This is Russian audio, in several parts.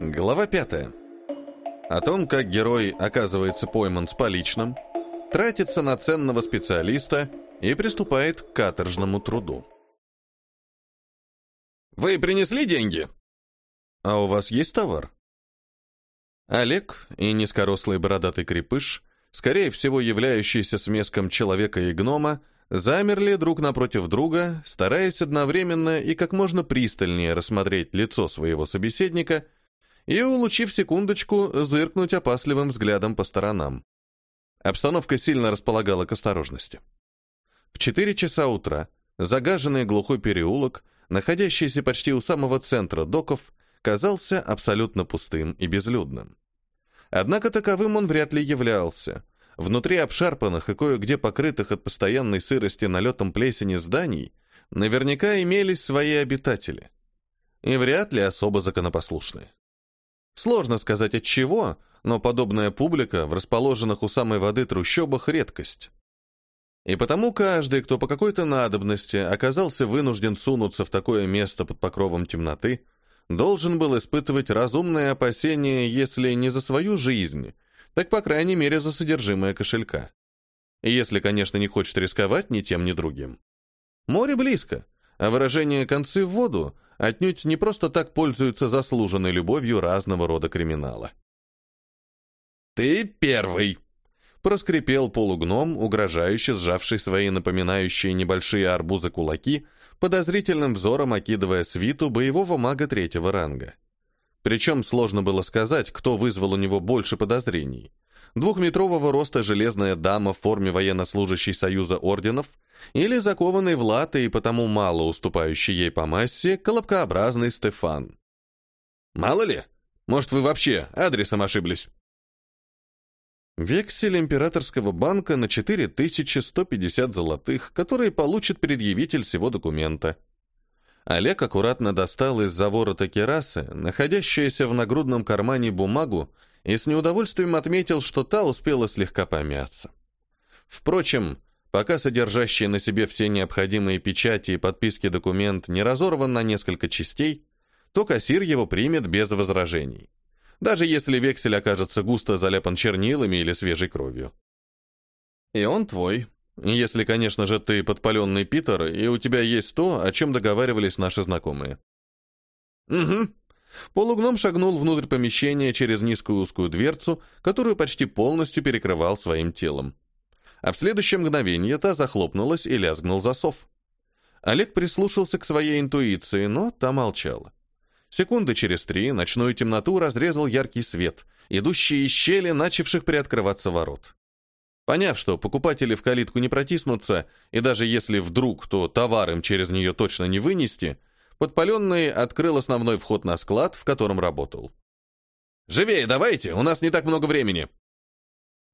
Глава пятая. О том, как герой оказывается пойман с поличным, тратится на ценного специалиста и приступает к каторжному труду. «Вы принесли деньги?» «А у вас есть товар?» Олег и низкорослый бородатый крепыш, скорее всего являющийся смеском человека и гнома, замерли друг напротив друга, стараясь одновременно и как можно пристальнее рассмотреть лицо своего собеседника и, улучив секундочку, зыркнуть опасливым взглядом по сторонам. Обстановка сильно располагала к осторожности. В 4 часа утра загаженный глухой переулок, находящийся почти у самого центра доков, казался абсолютно пустым и безлюдным. Однако таковым он вряд ли являлся. Внутри обшарпанных и кое-где покрытых от постоянной сырости налетом плесени зданий наверняка имелись свои обитатели. И вряд ли особо законопослушные. Сложно сказать от чего, но подобная публика в расположенных у самой воды трущобах редкость. И потому каждый, кто по какой-то надобности оказался вынужден сунуться в такое место под покровом темноты, должен был испытывать разумные опасения, если не за свою жизнь, так, по крайней мере, за содержимое кошелька. Если, конечно, не хочет рисковать ни тем, ни другим. Море близко, а выражение «концы в воду» отнюдь не просто так пользуются заслуженной любовью разного рода криминала. «Ты первый!» проскрипел полугном, угрожающе сжавший свои напоминающие небольшие арбузы кулаки, подозрительным взором окидывая свиту боевого мага третьего ранга. Причем сложно было сказать, кто вызвал у него больше подозрений. Двухметрового роста железная дама в форме военнослужащей Союза Орденов или закованный в латы и потому мало уступающий ей по массе колобкообразный Стефан. «Мало ли, может, вы вообще адресом ошиблись?» Вексель императорского банка на 4150 золотых, которые получит предъявитель всего документа. Олег аккуратно достал из заворота керасы, находящуюся в нагрудном кармане бумагу, и с неудовольствием отметил, что та успела слегка помяться. Впрочем, пока содержащий на себе все необходимые печати и подписки документ не разорван на несколько частей, то кассир его примет без возражений даже если вексель окажется густо заляпан чернилами или свежей кровью. И он твой, если, конечно же, ты подпаленный Питер, и у тебя есть то, о чем договаривались наши знакомые. Угу. Полугном шагнул внутрь помещения через низкую узкую дверцу, которую почти полностью перекрывал своим телом. А в следующее мгновение та захлопнулась и лязгнул засов. Олег прислушался к своей интуиции, но та молчала. Секунды через три ночную темноту разрезал яркий свет, идущий из щели, начавших приоткрываться ворот. Поняв, что покупатели в калитку не протиснутся, и даже если вдруг, то товар им через нее точно не вынести, подпаленный открыл основной вход на склад, в котором работал. «Живее давайте, у нас не так много времени!»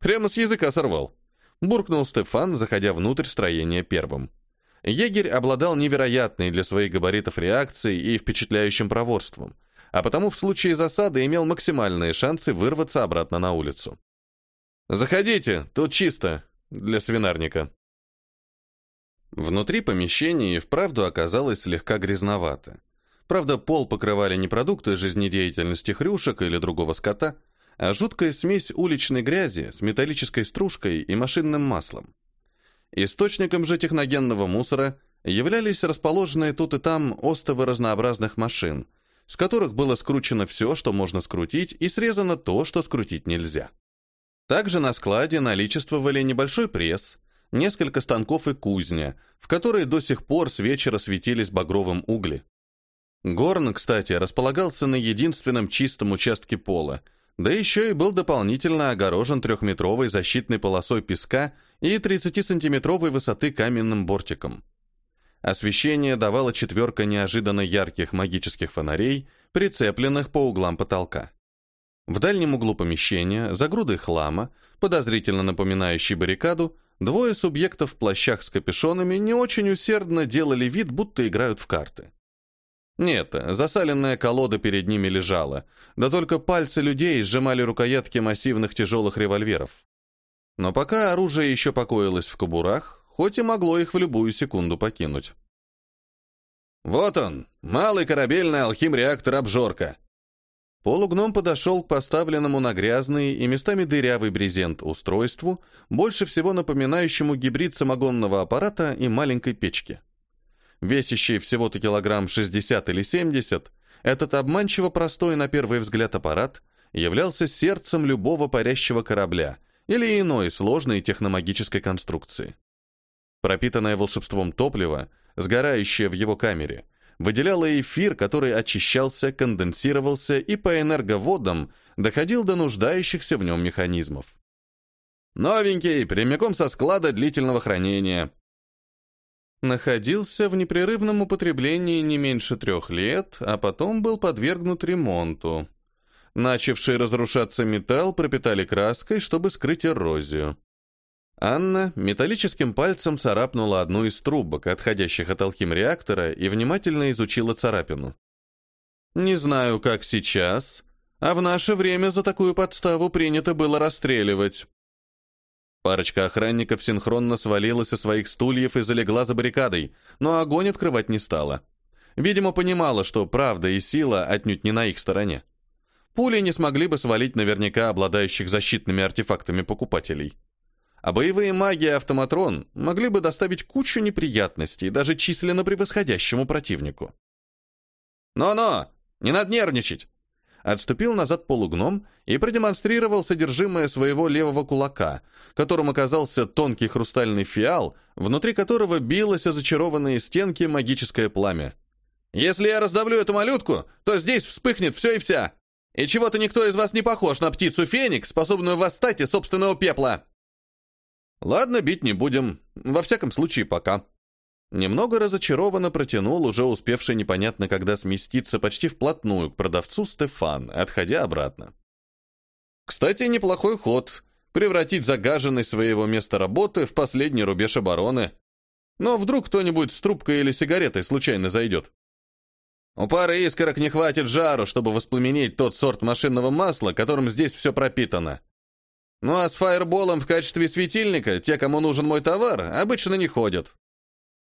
Прямо с языка сорвал. Буркнул Стефан, заходя внутрь строения первым. Егерь обладал невероятной для своих габаритов реакцией и впечатляющим проворством, а потому в случае засады имел максимальные шансы вырваться обратно на улицу. «Заходите, тут чисто, для свинарника». Внутри помещения и вправду оказалось слегка грязновато. Правда, пол покрывали не продукты жизнедеятельности хрюшек или другого скота, а жуткая смесь уличной грязи с металлической стружкой и машинным маслом. Источником же техногенного мусора являлись расположенные тут и там остовы разнообразных машин, с которых было скручено все, что можно скрутить, и срезано то, что скрутить нельзя. Также на складе наличествовали небольшой пресс, несколько станков и кузня, в которой до сих пор с вечера светились багровым угли. Горн, кстати, располагался на единственном чистом участке пола, да еще и был дополнительно огорожен трехметровой защитной полосой песка и 30-сантиметровой высоты каменным бортиком. Освещение давала четверка неожиданно ярких магических фонарей, прицепленных по углам потолка. В дальнем углу помещения, за грудой хлама, подозрительно напоминающей баррикаду, двое субъектов в плащах с капюшонами не очень усердно делали вид, будто играют в карты. Нет, засаленная колода перед ними лежала, да только пальцы людей сжимали рукоятки массивных тяжелых револьверов. Но пока оружие еще покоилось в кобурах, хоть и могло их в любую секунду покинуть. Вот он, малый корабельный алхим-реактор «Обжорка». Полугном подошел к поставленному на грязный и местами дырявый брезент устройству, больше всего напоминающему гибрид самогонного аппарата и маленькой печки. Весящий всего-то килограмм 60 или 70, этот обманчиво простой на первый взгляд аппарат являлся сердцем любого парящего корабля или иной сложной техномагической конструкции. Пропитанное волшебством топливо, сгорающее в его камере, выделяло эфир, который очищался, конденсировался и по энерговодам доходил до нуждающихся в нем механизмов. Новенький, прямиком со склада длительного хранения. Находился в непрерывном употреблении не меньше трех лет, а потом был подвергнут ремонту. Начавший разрушаться металл пропитали краской, чтобы скрыть эрозию. Анна металлическим пальцем царапнула одну из трубок, отходящих от алхим-реактора, и внимательно изучила царапину. «Не знаю, как сейчас, а в наше время за такую подставу принято было расстреливать». Парочка охранников синхронно свалилась со своих стульев и залегла за баррикадой, но огонь открывать не стала. Видимо, понимала, что правда и сила отнюдь не на их стороне. Пули не смогли бы свалить наверняка обладающих защитными артефактами покупателей. А боевые маги автоматрон могли бы доставить кучу неприятностей даже численно превосходящему противнику. «Но-но! Не надо нервничать!» Отступил назад полугном и продемонстрировал содержимое своего левого кулака, которым оказался тонкий хрустальный фиал, внутри которого билось о зачарованные стенки магическое пламя. «Если я раздавлю эту малютку, то здесь вспыхнет все и вся! И чего-то никто из вас не похож на птицу Феникс, способную восстать из собственного пепла!» Ладно, бить не будем. Во всяком случае, пока. Немного разочарованно протянул уже успевший непонятно когда сместиться почти вплотную к продавцу Стефан, отходя обратно. Кстати, неплохой ход — превратить загаженный своего места работы в последний рубеж обороны. Но вдруг кто-нибудь с трубкой или сигаретой случайно зайдет. У пары искорок не хватит жару, чтобы воспламенить тот сорт машинного масла, которым здесь все пропитано. Ну а с фаерболом в качестве светильника те, кому нужен мой товар, обычно не ходят.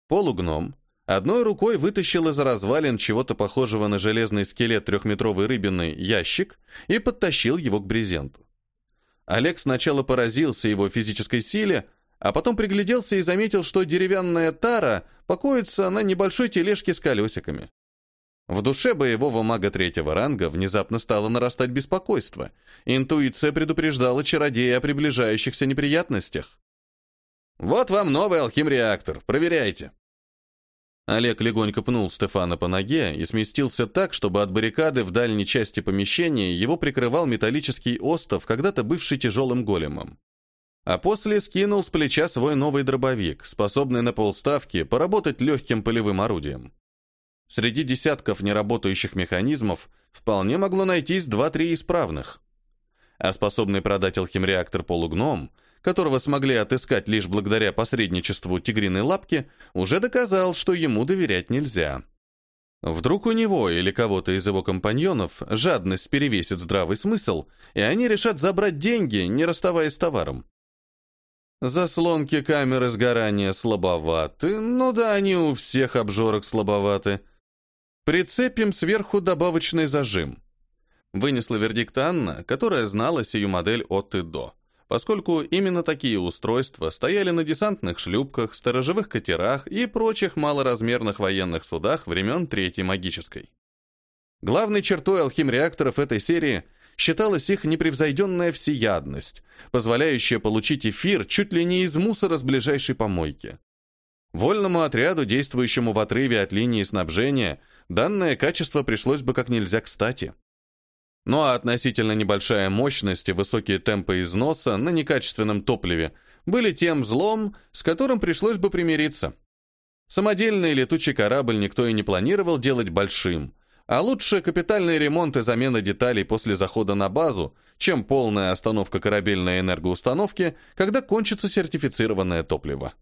Полугном одной рукой вытащил из развалин чего-то похожего на железный скелет трехметровой рыбины ящик и подтащил его к брезенту. Олег сначала поразился его физической силе, а потом пригляделся и заметил, что деревянная тара покоится на небольшой тележке с колесиками. В душе боевого мага третьего ранга внезапно стало нарастать беспокойство. Интуиция предупреждала чародея о приближающихся неприятностях. «Вот вам новый алхим-реактор, проверяйте». Олег легонько пнул Стефана по ноге и сместился так, чтобы от баррикады в дальней части помещения его прикрывал металлический остов, когда-то бывший тяжелым големом. А после скинул с плеча свой новый дробовик, способный на полставки поработать легким полевым орудием. Среди десятков неработающих механизмов вполне могло найтись 2-3 исправных. А способный продать алхимреактор полугном, которого смогли отыскать лишь благодаря посредничеству тигриной лапки, уже доказал, что ему доверять нельзя. Вдруг у него или кого-то из его компаньонов жадность перевесит здравый смысл, и они решат забрать деньги, не расставаясь с товаром. Заслонки камеры сгорания слабоваты, ну да, они у всех обжорок слабоваты. Прицепим сверху добавочный зажим. Вынесла вердикт Анна, которая знала сию модель от и до, поскольку именно такие устройства стояли на десантных шлюпках, сторожевых катерах и прочих малоразмерных военных судах времен Третьей магической. Главной чертой алхим-реакторов этой серии считалась их непревзойденная всеядность, позволяющая получить эфир чуть ли не из мусора с ближайшей помойки. Вольному отряду, действующему в отрыве от линии снабжения, данное качество пришлось бы как нельзя кстати. Ну а относительно небольшая мощность и высокие темпы износа на некачественном топливе были тем злом, с которым пришлось бы примириться. Самодельный летучий корабль никто и не планировал делать большим, а лучше капитальный ремонт и замена деталей после захода на базу, чем полная остановка корабельной энергоустановки, когда кончится сертифицированное топливо.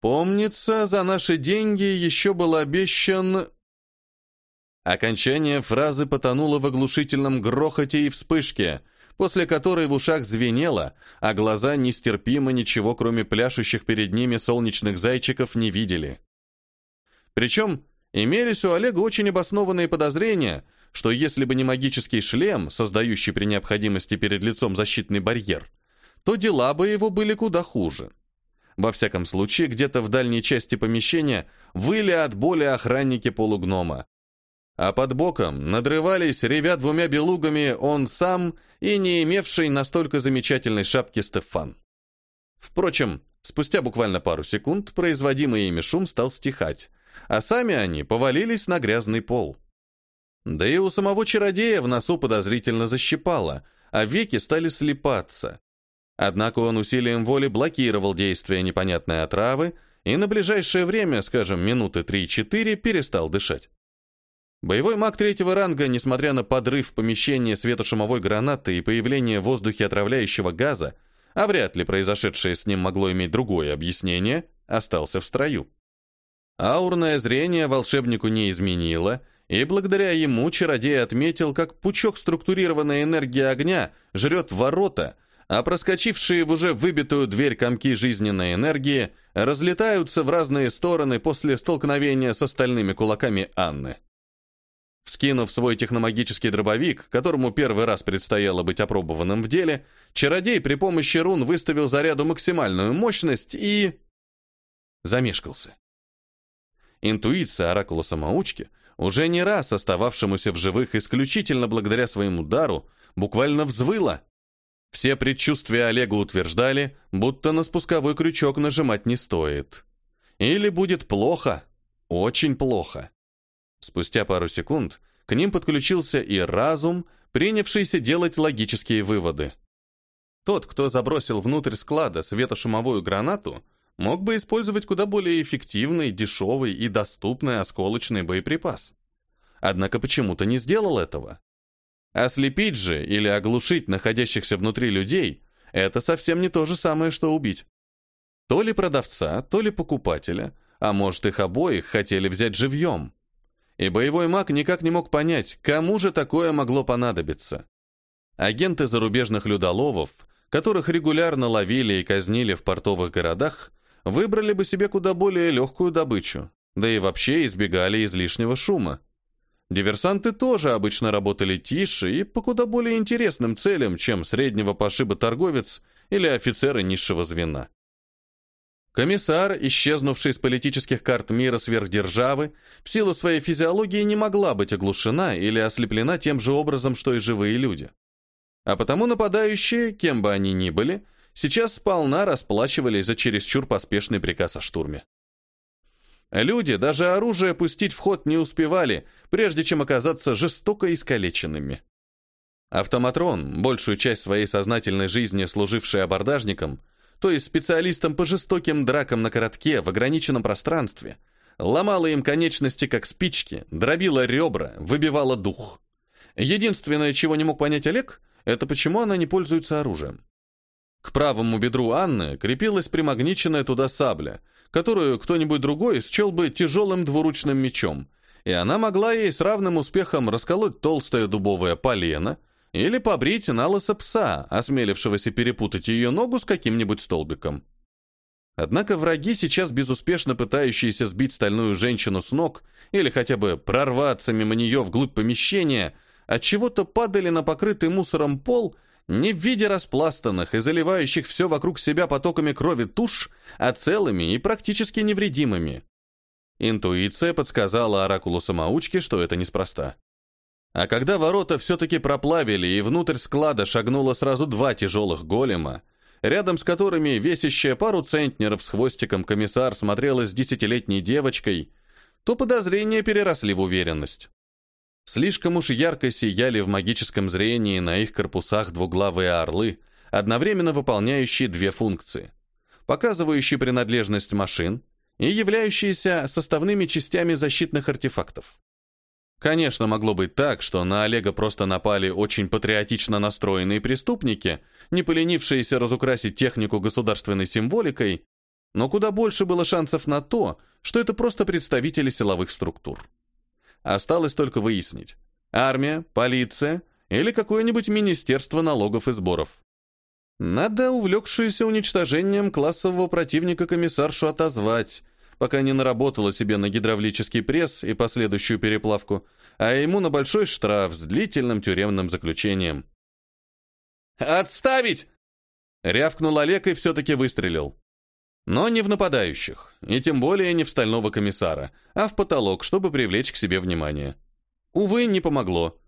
Помнится, за наши деньги еще был обещан... Окончание фразы потонуло в оглушительном грохоте и вспышке, после которой в ушах звенело, а глаза нестерпимо ничего, кроме пляшущих перед ними солнечных зайчиков, не видели. Причем Имелись у Олега очень обоснованные подозрения, что если бы не магический шлем, создающий при необходимости перед лицом защитный барьер, то дела бы его были куда хуже. Во всяком случае, где-то в дальней части помещения выли от боли охранники полугнома. А под боком надрывались, ревя двумя белугами, он сам и не имевший настолько замечательной шапки Стефан. Впрочем, спустя буквально пару секунд производимый ими шум стал стихать, а сами они повалились на грязный пол. Да и у самого чародея в носу подозрительно защипало, а веки стали слепаться. Однако он усилием воли блокировал действие непонятной отравы и на ближайшее время, скажем, минуты 3-4, перестал дышать. Боевой маг третьего ранга, несмотря на подрыв помещения светошумовой гранаты и появление в воздухе отравляющего газа, а вряд ли произошедшее с ним могло иметь другое объяснение, остался в строю. Аурное зрение волшебнику не изменило, и благодаря ему чародей отметил, как пучок структурированной энергии огня жрет ворота, а проскочившие в уже выбитую дверь комки жизненной энергии разлетаются в разные стороны после столкновения с остальными кулаками Анны. Вскинув свой техномагический дробовик, которому первый раз предстояло быть опробованным в деле, чародей при помощи рун выставил заряду максимальную мощность и... замешкался. Интуиция оракула-самоучки, уже не раз остававшемуся в живых исключительно благодаря своему дару, буквально взвыла. Все предчувствия Олега утверждали, будто на спусковой крючок нажимать не стоит. Или будет плохо, очень плохо. Спустя пару секунд к ним подключился и разум, принявшийся делать логические выводы. Тот, кто забросил внутрь склада светошумовую гранату, мог бы использовать куда более эффективный, дешевый и доступный осколочный боеприпас. Однако почему-то не сделал этого. Ослепить же или оглушить находящихся внутри людей – это совсем не то же самое, что убить. То ли продавца, то ли покупателя, а может их обоих хотели взять живьем. И боевой маг никак не мог понять, кому же такое могло понадобиться. Агенты зарубежных людоловов, которых регулярно ловили и казнили в портовых городах, выбрали бы себе куда более легкую добычу, да и вообще избегали излишнего шума. Диверсанты тоже обычно работали тише и по куда более интересным целям, чем среднего пошиба торговец или офицеры низшего звена. Комиссар, исчезнувший с политических карт мира сверхдержавы, в силу своей физиологии не могла быть оглушена или ослеплена тем же образом, что и живые люди. А потому нападающие, кем бы они ни были, сейчас сполна расплачивались за чересчур поспешный приказ о штурме. Люди даже оружие пустить в ход не успевали, прежде чем оказаться жестоко искалеченными. Автоматрон, большую часть своей сознательной жизни служивший абордажником, то есть специалистом по жестоким дракам на коротке в ограниченном пространстве, ломала им конечности как спички, дробила ребра, выбивала дух. Единственное, чего не мог понять Олег, это почему она не пользуется оружием. К правому бедру Анны крепилась примагниченная туда сабля – которую кто-нибудь другой счел бы тяжелым двуручным мечом, и она могла ей с равным успехом расколоть толстое дубовое полено или побрить на лысо пса, осмелившегося перепутать ее ногу с каким-нибудь столбиком. Однако враги, сейчас безуспешно пытающиеся сбить стальную женщину с ног или хотя бы прорваться мимо нее вглубь помещения, от чего то падали на покрытый мусором пол не в виде распластанных и заливающих все вокруг себя потоками крови туш, а целыми и практически невредимыми. Интуиция подсказала оракулу-самоучке, что это неспроста. А когда ворота все-таки проплавили и внутрь склада шагнуло сразу два тяжелых голема, рядом с которыми весящая пару центнеров с хвостиком комиссар смотрела с десятилетней девочкой, то подозрения переросли в уверенность. Слишком уж ярко сияли в магическом зрении на их корпусах двуглавые орлы, одновременно выполняющие две функции, показывающие принадлежность машин и являющиеся составными частями защитных артефактов. Конечно, могло быть так, что на Олега просто напали очень патриотично настроенные преступники, не поленившиеся разукрасить технику государственной символикой, но куда больше было шансов на то, что это просто представители силовых структур. Осталось только выяснить. Армия, полиция или какое-нибудь министерство налогов и сборов. Надо увлекшуюся уничтожением классового противника комиссаршу отозвать, пока не наработала себе на гидравлический пресс и последующую переплавку, а ему на большой штраф с длительным тюремным заключением. «Отставить!» Рявкнул Олег и все-таки выстрелил. Но не в нападающих, и тем более не в стального комиссара, а в потолок, чтобы привлечь к себе внимание. Увы, не помогло.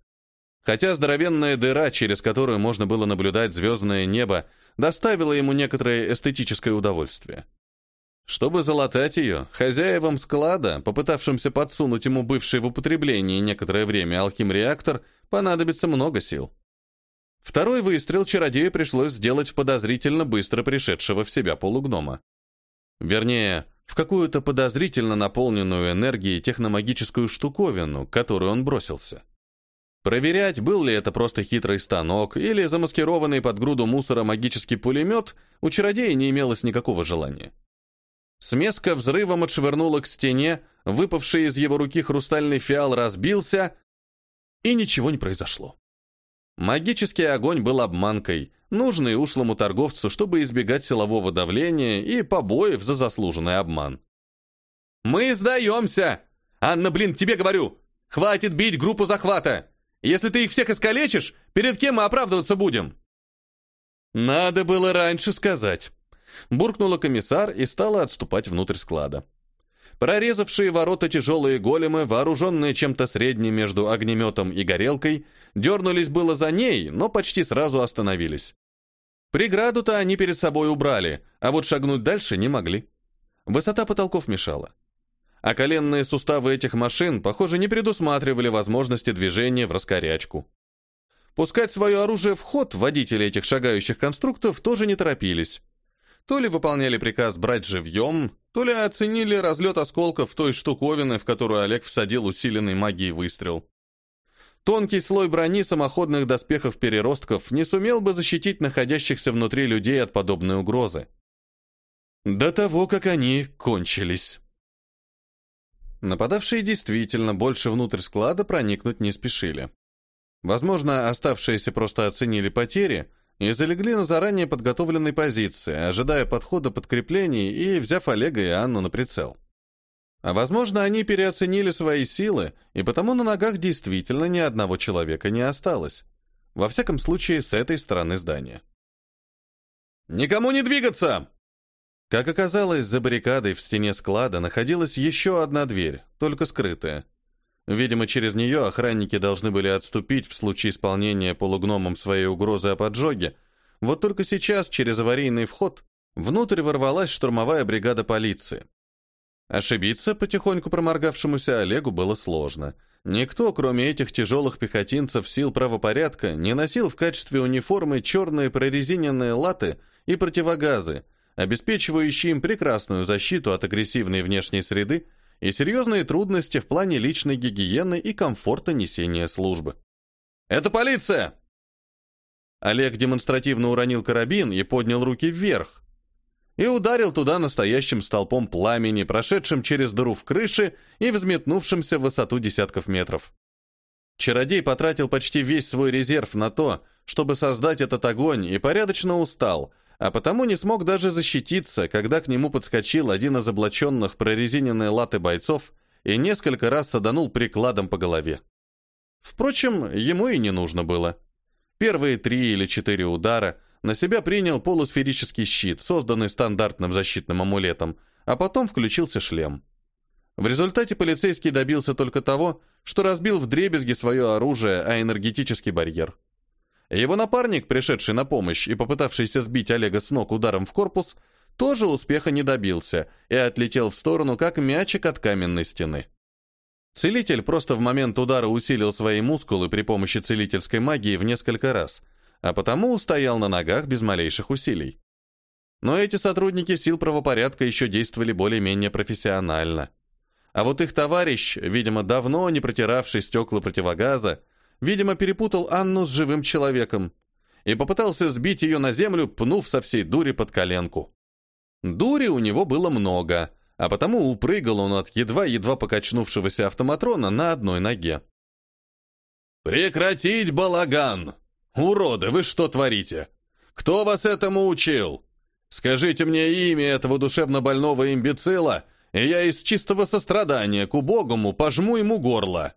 Хотя здоровенная дыра, через которую можно было наблюдать звездное небо, доставила ему некоторое эстетическое удовольствие. Чтобы залатать ее, хозяевам склада, попытавшимся подсунуть ему бывший в употреблении некоторое время алхим-реактор, понадобится много сил. Второй выстрел чародею пришлось сделать в подозрительно быстро пришедшего в себя полугнома. Вернее, в какую-то подозрительно наполненную энергией техномагическую штуковину, которую он бросился. Проверять, был ли это просто хитрый станок или замаскированный под груду мусора магический пулемет, у чародея не имелось никакого желания. Смеска взрывом отшвырнула к стене, выпавший из его руки хрустальный фиал разбился, и ничего не произошло. Магический огонь был обманкой, нужной ушлому торговцу, чтобы избегать силового давления и побоев за заслуженный обман. «Мы сдаемся! Анна, блин, тебе говорю! Хватит бить группу захвата! Если ты их всех искалечишь, перед кем мы оправдываться будем?» «Надо было раньше сказать», — буркнула комиссар и стала отступать внутрь склада. Прорезавшие ворота тяжелые големы, вооруженные чем-то средним между огнеметом и горелкой, дернулись было за ней, но почти сразу остановились. Преграду-то они перед собой убрали, а вот шагнуть дальше не могли. Высота потолков мешала. А коленные суставы этих машин, похоже, не предусматривали возможности движения в раскорячку. Пускать свое оружие в ход водители этих шагающих конструктов тоже не торопились. То ли выполняли приказ брать живьем, то ли оценили разлет осколков той штуковины, в которую Олег всадил усиленный магией выстрел. Тонкий слой брони самоходных доспехов-переростков не сумел бы защитить находящихся внутри людей от подобной угрозы. До того, как они кончились. Нападавшие действительно больше внутрь склада проникнуть не спешили. Возможно, оставшиеся просто оценили потери, и залегли на заранее подготовленной позиции, ожидая подхода подкреплений и взяв Олега и Анну на прицел. А возможно, они переоценили свои силы, и потому на ногах действительно ни одного человека не осталось. Во всяком случае, с этой стороны здания. «Никому не двигаться!» Как оказалось, за баррикадой в стене склада находилась еще одна дверь, только скрытая. Видимо, через нее охранники должны были отступить в случае исполнения полугномом своей угрозы о поджоге. Вот только сейчас, через аварийный вход, внутрь ворвалась штурмовая бригада полиции. Ошибиться потихоньку проморгавшемуся Олегу было сложно. Никто, кроме этих тяжелых пехотинцев сил правопорядка, не носил в качестве униформы черные прорезиненные латы и противогазы, обеспечивающие им прекрасную защиту от агрессивной внешней среды и серьезные трудности в плане личной гигиены и комфорта несения службы. «Это полиция!» Олег демонстративно уронил карабин и поднял руки вверх, и ударил туда настоящим столпом пламени, прошедшим через дыру в крыше и взметнувшимся в высоту десятков метров. Чародей потратил почти весь свой резерв на то, чтобы создать этот огонь, и порядочно устал – а потому не смог даже защититься, когда к нему подскочил один из облаченных в прорезиненные латы бойцов и несколько раз саданул прикладом по голове. Впрочем, ему и не нужно было. Первые три или четыре удара на себя принял полусферический щит, созданный стандартным защитным амулетом, а потом включился шлем. В результате полицейский добился только того, что разбил вдребезги свое оружие, а энергетический барьер. Его напарник, пришедший на помощь и попытавшийся сбить Олега с ног ударом в корпус, тоже успеха не добился и отлетел в сторону, как мячик от каменной стены. Целитель просто в момент удара усилил свои мускулы при помощи целительской магии в несколько раз, а потому устоял на ногах без малейших усилий. Но эти сотрудники сил правопорядка еще действовали более-менее профессионально. А вот их товарищ, видимо, давно не протиравший стекла противогаза, видимо, перепутал Анну с живым человеком и попытался сбить ее на землю, пнув со всей дури под коленку. Дури у него было много, а потому упрыгал он от едва-едва покачнувшегося автоматрона на одной ноге. «Прекратить балаган! Уроды, вы что творите? Кто вас этому учил? Скажите мне имя этого душевно больного имбецила, и я из чистого сострадания к убогому пожму ему горло».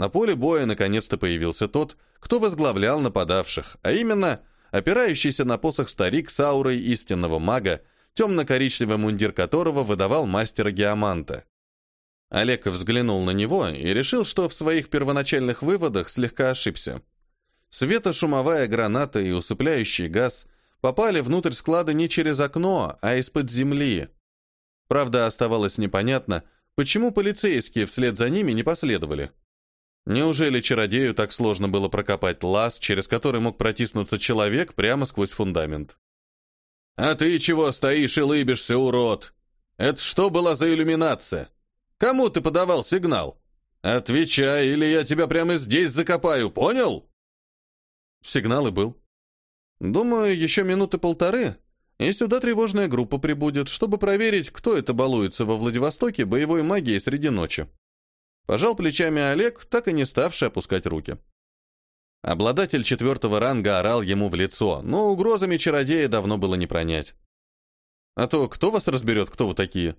На поле боя наконец-то появился тот, кто возглавлял нападавших, а именно опирающийся на посох старик с аурой истинного мага, темно-коричневый мундир которого выдавал мастера Геоманта. Олег взглянул на него и решил, что в своих первоначальных выводах слегка ошибся. Светошумовая граната и усыпляющий газ попали внутрь склада не через окно, а из-под земли. Правда, оставалось непонятно, почему полицейские вслед за ними не последовали. Неужели чародею так сложно было прокопать лаз, через который мог протиснуться человек прямо сквозь фундамент? «А ты чего стоишь и лыбишься, урод? Это что была за иллюминация? Кому ты подавал сигнал? Отвечай, или я тебя прямо здесь закопаю, понял?» Сигнал и был. Думаю, еще минуты полторы, и сюда тревожная группа прибудет, чтобы проверить, кто это балуется во Владивостоке боевой магией среди ночи. Пожал плечами Олег, так и не ставший опускать руки. Обладатель четвертого ранга орал ему в лицо, но угрозами чародея давно было не пронять. А то кто вас разберет, кто вы такие?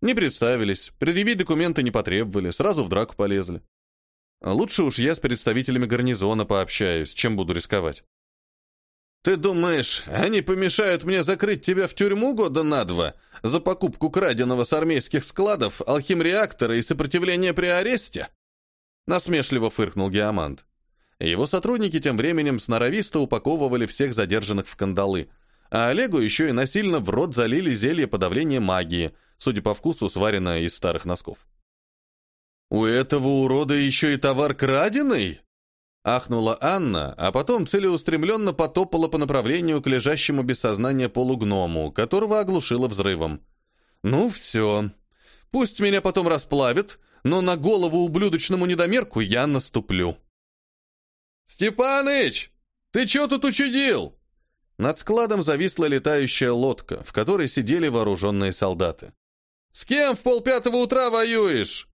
Не представились, предъявить документы не потребовали, сразу в драку полезли. Лучше уж я с представителями гарнизона пообщаюсь, чем буду рисковать. «Ты думаешь, они помешают мне закрыть тебя в тюрьму года на два за покупку краденого с армейских складов, алхим-реактора и сопротивление при аресте?» Насмешливо фыркнул Геомант. Его сотрудники тем временем сноровисто упаковывали всех задержанных в кандалы, а Олегу еще и насильно в рот залили зелье подавления магии, судя по вкусу, сваренное из старых носков. «У этого урода еще и товар краденый?» Ахнула Анна, а потом целеустремленно потопала по направлению к лежащему без сознания полугному, которого оглушило взрывом. «Ну все. Пусть меня потом расплавят, но на голову ублюдочному недомерку я наступлю». «Степаныч, ты что тут учудил?» Над складом зависла летающая лодка, в которой сидели вооруженные солдаты. «С кем в полпятого утра воюешь?»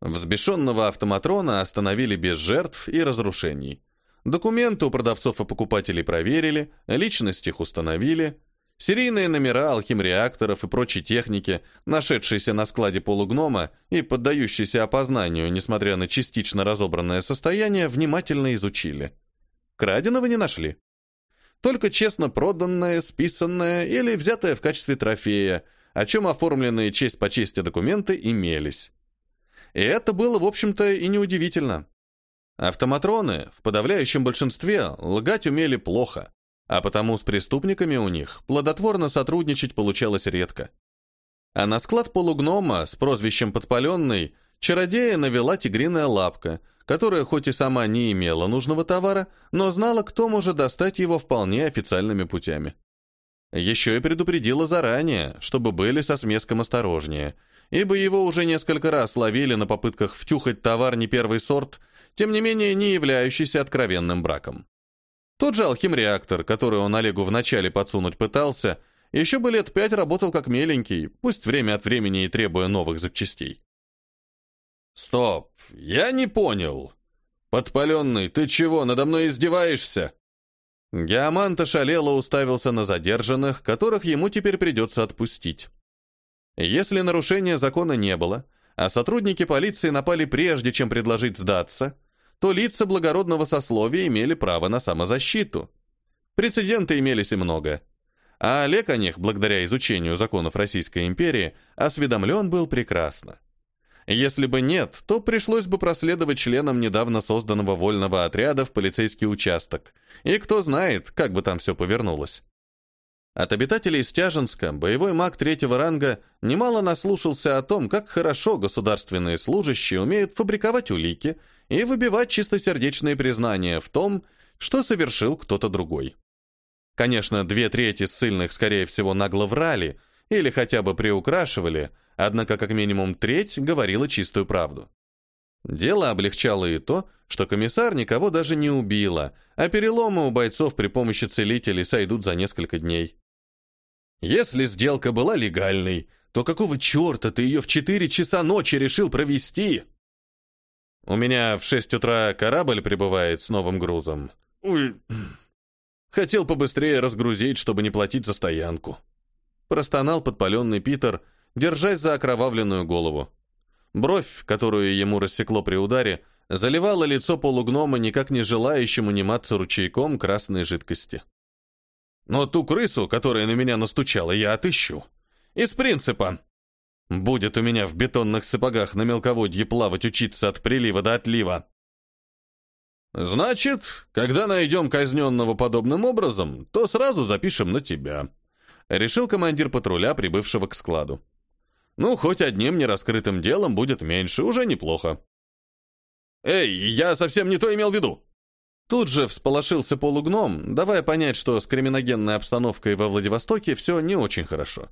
Взбешенного автоматрона остановили без жертв и разрушений. Документы у продавцов и покупателей проверили, личность их установили, серийные номера алхимреакторов и прочей техники, нашедшиеся на складе полугнома и поддающиеся опознанию, несмотря на частично разобранное состояние, внимательно изучили. Краденого не нашли. Только честно проданное, списанное или взятое в качестве трофея, о чем оформленные честь по чести документы имелись. И это было, в общем-то, и неудивительно. Автоматроны в подавляющем большинстве лгать умели плохо, а потому с преступниками у них плодотворно сотрудничать получалось редко. А на склад полугнома с прозвищем «Подпаленный» чародея навела тигриная лапка, которая хоть и сама не имела нужного товара, но знала, кто может достать его вполне официальными путями. Еще и предупредила заранее, чтобы были со смеском осторожнее – ибо его уже несколько раз ловили на попытках втюхать товар не первый сорт, тем не менее не являющийся откровенным браком. Тот же алхим-реактор, который он Олегу вначале подсунуть пытался, еще бы лет пять работал как меленький, пусть время от времени и требуя новых запчастей. «Стоп, я не понял. Подпаленный, ты чего, надо мной издеваешься?» Геомант ошалело уставился на задержанных, которых ему теперь придется отпустить. Если нарушения закона не было, а сотрудники полиции напали прежде, чем предложить сдаться, то лица благородного сословия имели право на самозащиту. Прецеденты имелись и много. А Олег о них, благодаря изучению законов Российской империи, осведомлен был прекрасно. Если бы нет, то пришлось бы проследовать членам недавно созданного вольного отряда в полицейский участок. И кто знает, как бы там все повернулось. От обитателей Стяженска боевой маг третьего ранга немало наслушался о том, как хорошо государственные служащие умеют фабриковать улики и выбивать чистосердечные признания в том, что совершил кто-то другой. Конечно, две трети ссыльных, скорее всего, нагло врали или хотя бы приукрашивали, однако как минимум треть говорила чистую правду. Дело облегчало и то, что комиссар никого даже не убила, а переломы у бойцов при помощи целителей сойдут за несколько дней. Если сделка была легальной, то какого черта ты ее в 4 часа ночи решил провести? У меня в 6 утра корабль прибывает с новым грузом. Ой. Хотел побыстрее разгрузить, чтобы не платить за стоянку. Простонал подпаленный Питер держась за окровавленную голову. Бровь, которую ему рассекло при ударе, заливала лицо полугнома, никак не желающему нематься ручейком красной жидкости. Но ту крысу, которая на меня настучала, я отыщу. Из принципа. Будет у меня в бетонных сапогах на мелководье плавать учиться от прилива до отлива. Значит, когда найдем казненного подобным образом, то сразу запишем на тебя. Решил командир патруля, прибывшего к складу. Ну, хоть одним нераскрытым делом будет меньше, уже неплохо. Эй, я совсем не то имел в виду. Тут же всполошился полугном, давая понять, что с криминогенной обстановкой во Владивостоке все не очень хорошо.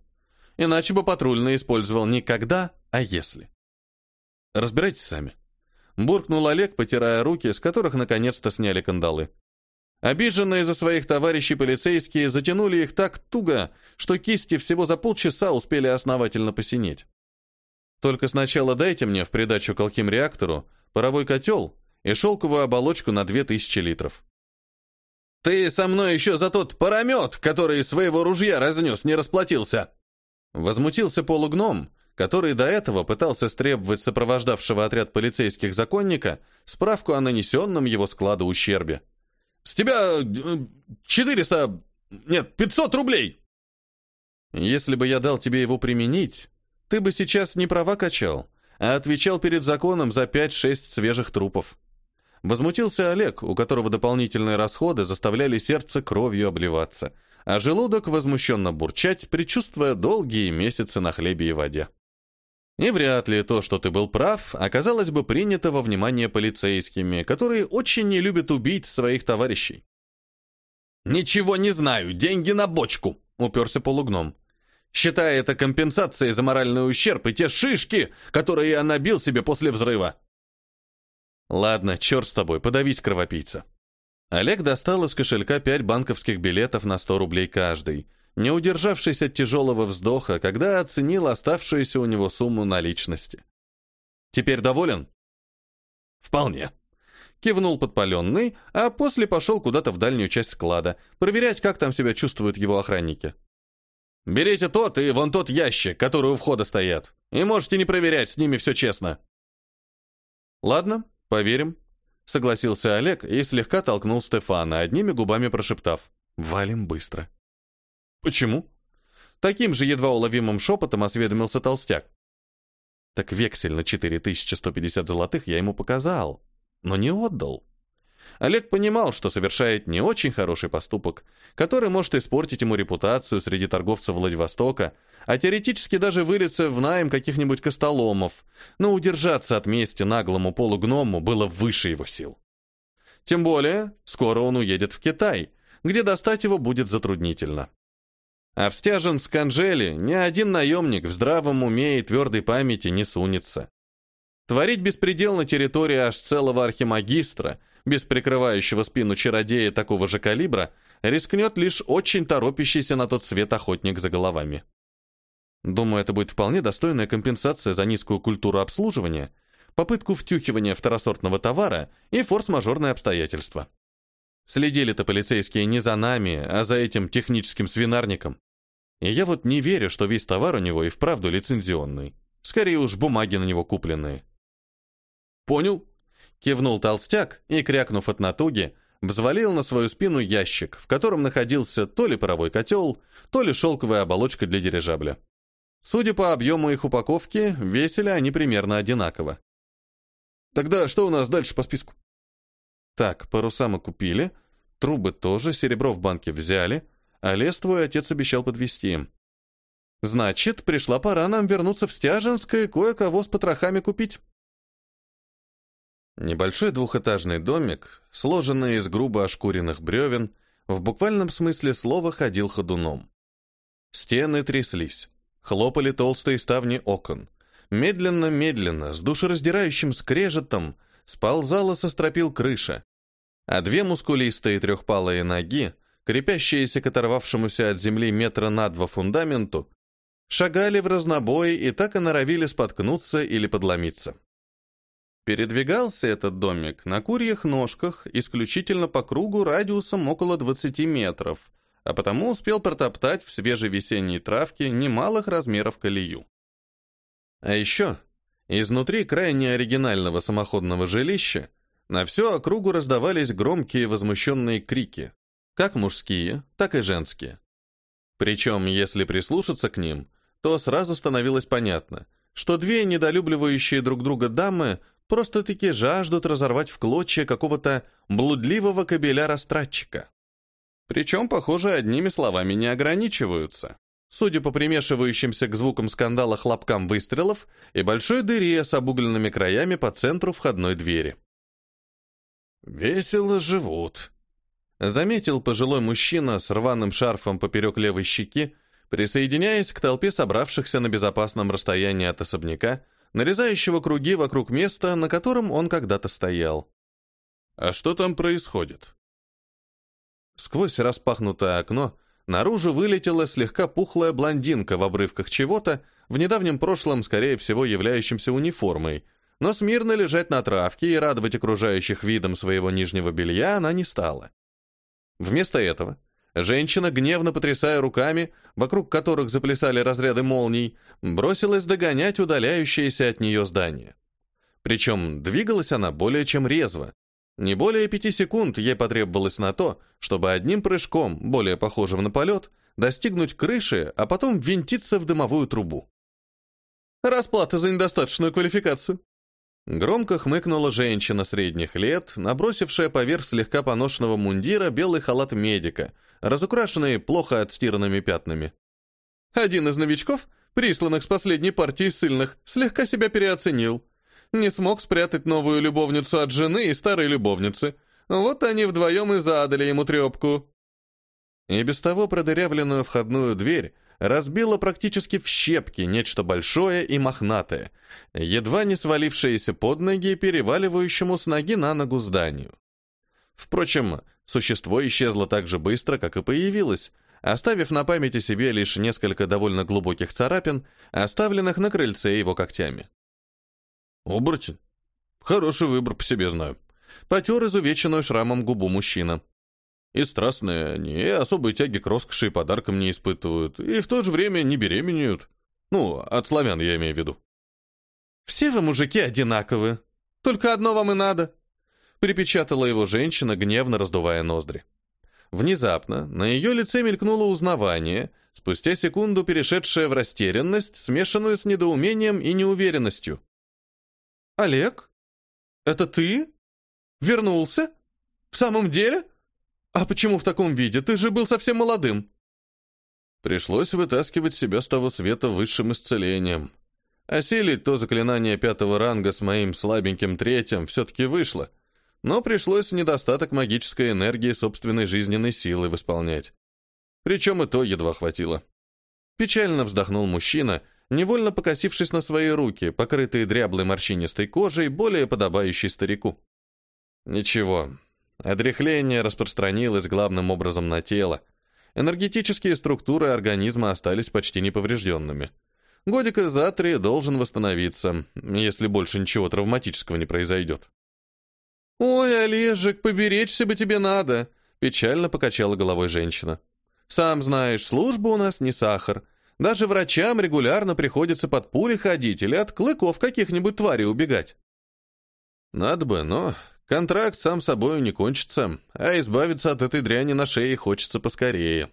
Иначе бы патрульный использовал не когда, а если. Разбирайтесь сами. Буркнул Олег, потирая руки, с которых наконец-то сняли кандалы. Обиженные за своих товарищей полицейские затянули их так туго, что кисти всего за полчаса успели основательно посинеть. Только сначала дайте мне в придачу к алхим-реактору паровой котел и шелковую оболочку на 2000 литров. «Ты со мной еще за тот паромет, который своего ружья разнес, не расплатился!» Возмутился полугном, который до этого пытался стребовать сопровождавшего отряд полицейских законника справку о нанесенном его складу ущербе. «С тебя 400... Э, нет, 500 рублей!» «Если бы я дал тебе его применить, ты бы сейчас не права качал, а отвечал перед законом за 5-6 свежих трупов». Возмутился Олег, у которого дополнительные расходы заставляли сердце кровью обливаться, а желудок возмущенно бурчать, предчувствуя долгие месяцы на хлебе и воде. И вряд ли то, что ты был прав, оказалось бы принято во внимание полицейскими, которые очень не любят убить своих товарищей. «Ничего не знаю, деньги на бочку», — уперся полугном. «Считай это компенсацией за моральный ущерб и те шишки, которые я набил себе после взрыва». Ладно, черт с тобой, подавись, кровопийца. Олег достал из кошелька пять банковских билетов на 100 рублей каждый, не удержавшись от тяжелого вздоха, когда оценил оставшуюся у него сумму наличности. «Теперь доволен?» «Вполне», — кивнул подпаленный, а после пошел куда-то в дальнюю часть склада, проверять, как там себя чувствуют его охранники. «Берите тот и вон тот ящик, который у входа стоят, и можете не проверять, с ними все честно». «Ладно, «Поверим», — согласился Олег и слегка толкнул Стефана, одними губами прошептав. «Валим быстро». «Почему?» Таким же едва уловимым шепотом осведомился толстяк. Так вексель на 4150 золотых я ему показал, но не отдал. Олег понимал, что совершает не очень хороший поступок, который может испортить ему репутацию среди торговцев Владивостока, а теоретически даже вылиться в найм каких-нибудь костоломов, но удержаться от мести наглому полугному было выше его сил. Тем более, скоро он уедет в Китай, где достать его будет затруднительно. А в стяжен с Канжели ни один наемник в здравом уме и твердой памяти не сунется. Творить беспредел на территории аж целого архимагистра, без прикрывающего спину чародея такого же калибра, рискнет лишь очень торопящийся на тот свет охотник за головами. Думаю, это будет вполне достойная компенсация за низкую культуру обслуживания, попытку втюхивания второсортного товара и форс-мажорные обстоятельства. Следили-то полицейские не за нами, а за этим техническим свинарником. И я вот не верю, что весь товар у него и вправду лицензионный. Скорее уж бумаги на него купленные. «Понял», Кивнул толстяк и, крякнув от натуги, взвалил на свою спину ящик, в котором находился то ли паровой котел, то ли шелковая оболочка для дирижабля. Судя по объему их упаковки, весили они примерно одинаково. «Тогда что у нас дальше по списку?» «Так, паруса мы купили, трубы тоже, серебро в банке взяли, а лес твой отец обещал подвести. Значит, пришла пора нам вернуться в Стяженск и кое-кого с потрохами купить». Небольшой двухэтажный домик, сложенный из грубо ошкуренных бревен, в буквальном смысле слова ходил ходуном. Стены тряслись, хлопали толстые ставни окон. Медленно-медленно, с душераздирающим скрежетом, сползала со стропил крыша, а две мускулистые трехпалые ноги, крепящиеся к оторвавшемуся от земли метра на два фундаменту, шагали в разнобой и так и норовили споткнуться или подломиться. Передвигался этот домик на курьих ножках исключительно по кругу радиусом около 20 метров, а потому успел протоптать в свежей весенней травке немалых размеров колею. А еще, изнутри крайне оригинального самоходного жилища на всю округу раздавались громкие возмущенные крики, как мужские, так и женские. Причем, если прислушаться к ним, то сразу становилось понятно, что две недолюбливающие друг друга дамы просто-таки жаждут разорвать в клочья какого-то блудливого кобеля-растратчика. Причем, похоже, одними словами не ограничиваются. Судя по примешивающимся к звукам скандала хлопкам выстрелов и большой дыре с обугленными краями по центру входной двери. «Весело живут», — заметил пожилой мужчина с рваным шарфом поперек левой щеки, присоединяясь к толпе собравшихся на безопасном расстоянии от особняка, нарезающего круги вокруг места, на котором он когда-то стоял. «А что там происходит?» Сквозь распахнутое окно наружу вылетела слегка пухлая блондинка в обрывках чего-то, в недавнем прошлом, скорее всего, являющимся униформой, но смирно лежать на травке и радовать окружающих видом своего нижнего белья она не стала. Вместо этого женщина, гневно потрясая руками, вокруг которых заплясали разряды молний, бросилась догонять удаляющееся от нее здание. Причем двигалась она более чем резво, не более пяти секунд ей потребовалось на то, чтобы одним прыжком, более похожим на полет, достигнуть крыши, а потом винтиться в дымовую трубу. Расплата за недостаточную квалификацию. Громко хмыкнула женщина средних лет, набросившая поверх слегка поношенного мундира белый халат медика, разукрашенный плохо отстиранными пятнами. Один из новичков, присланных с последней партии ссыльных, слегка себя переоценил не смог спрятать новую любовницу от жены и старой любовницы. Вот они вдвоем и задали ему трепку. И без того продырявленную входную дверь разбило практически в щепки нечто большое и мохнатое, едва не свалившееся под ноги переваливающему с ноги на ногу зданию. Впрочем, существо исчезло так же быстро, как и появилось, оставив на памяти себе лишь несколько довольно глубоких царапин, оставленных на крыльце его когтями. «Оборотень? Хороший выбор, по себе знаю». Потер изувеченную шрамом губу мужчина. И страстные они, и особой тяги к роскоши и подаркам не испытывают, и в то же время не беременеют. Ну, от славян я имею в виду. «Все вы, мужики, одинаковы. Только одно вам и надо», — припечатала его женщина, гневно раздувая ноздри. Внезапно на ее лице мелькнуло узнавание, спустя секунду перешедшее в растерянность, смешанную с недоумением и неуверенностью. «Олег? Это ты? Вернулся? В самом деле? А почему в таком виде? Ты же был совсем молодым». Пришлось вытаскивать себя с того света высшим исцелением. Осилить то заклинание пятого ранга с моим слабеньким третьим все-таки вышло, но пришлось недостаток магической энергии собственной жизненной силы восполнять. Причем и то едва хватило. Печально вздохнул мужчина — невольно покосившись на свои руки, покрытые дряблой морщинистой кожей, более подобающей старику. Ничего, одряхление распространилось главным образом на тело. Энергетические структуры организма остались почти неповрежденными. Годика за три должен восстановиться, если больше ничего травматического не произойдет. «Ой, Олежек, поберечься бы тебе надо!» Печально покачала головой женщина. «Сам знаешь, служба у нас не сахар. Даже врачам регулярно приходится под пули ходить или от клыков каких-нибудь тварей убегать. Надо бы, но контракт сам собой не кончится, а избавиться от этой дряни на шее хочется поскорее.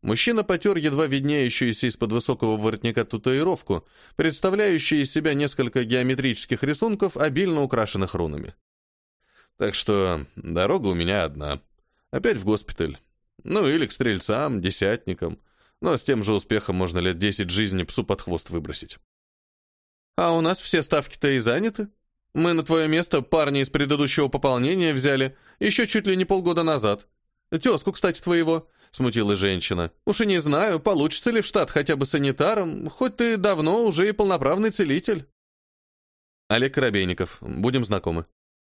Мужчина потер едва виднеющуюся из-под высокого воротника татуировку, представляющую из себя несколько геометрических рисунков, обильно украшенных рунами. Так что дорога у меня одна. Опять в госпиталь. Ну или к стрельцам, десятникам но с тем же успехом можно лет десять жизни псу под хвост выбросить. А у нас все ставки-то и заняты. Мы на твое место парня из предыдущего пополнения взяли еще чуть ли не полгода назад. Тезку, кстати, твоего, смутилась женщина. Уж и не знаю, получится ли в штат хотя бы санитаром, хоть ты давно уже и полноправный целитель. Олег Коробейников, будем знакомы.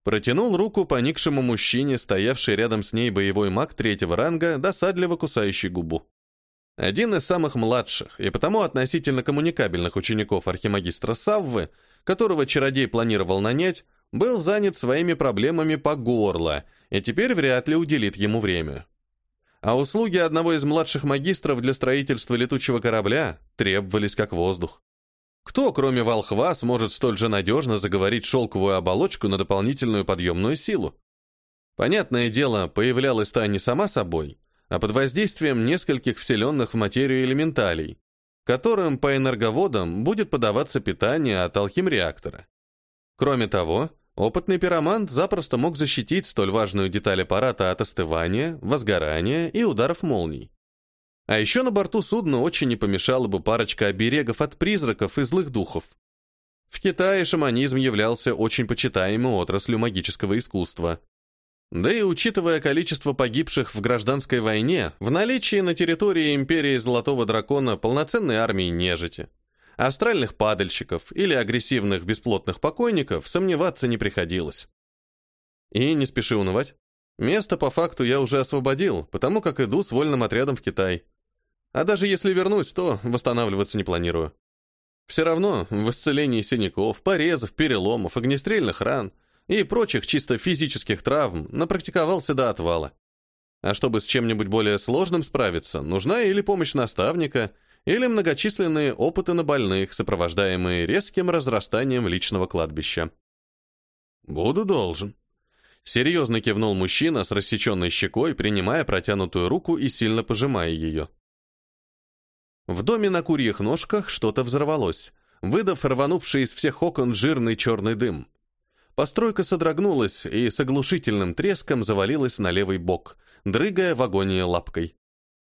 Протянул руку поникшему мужчине, стоявший рядом с ней боевой маг третьего ранга, досадливо кусающий губу. Один из самых младших и потому относительно коммуникабельных учеников архимагистра Саввы, которого чародей планировал нанять, был занят своими проблемами по горло и теперь вряд ли уделит ему время. А услуги одного из младших магистров для строительства летучего корабля требовались как воздух. Кто, кроме волхва, сможет столь же надежно заговорить шелковую оболочку на дополнительную подъемную силу? Понятное дело, появлялась та не сама собой, а под воздействием нескольких вселенных в материю элементалей, которым по энерговодам будет подаваться питание от алхим-реактора. Кроме того, опытный пиромант запросто мог защитить столь важную деталь аппарата от остывания, возгорания и ударов молний. А еще на борту судна очень не помешала бы парочка оберегов от призраков и злых духов. В Китае шаманизм являлся очень почитаемой отраслью магического искусства. Да и учитывая количество погибших в гражданской войне, в наличии на территории империи Золотого Дракона полноценной армии нежити, астральных падальщиков или агрессивных бесплотных покойников сомневаться не приходилось. И не спеши унывать. Место по факту я уже освободил, потому как иду с вольным отрядом в Китай. А даже если вернусь, то восстанавливаться не планирую. Все равно в исцелении синяков, порезов, переломов, огнестрельных ран и прочих чисто физических травм напрактиковался до отвала. А чтобы с чем-нибудь более сложным справиться, нужна или помощь наставника, или многочисленные опыты на больных, сопровождаемые резким разрастанием личного кладбища. «Буду должен», — серьезно кивнул мужчина с рассеченной щекой, принимая протянутую руку и сильно пожимая ее. В доме на курьих ножках что-то взорвалось, выдав рванувший из всех окон жирный черный дым. Постройка содрогнулась и с оглушительным треском завалилась на левый бок, дрыгая в агонии лапкой.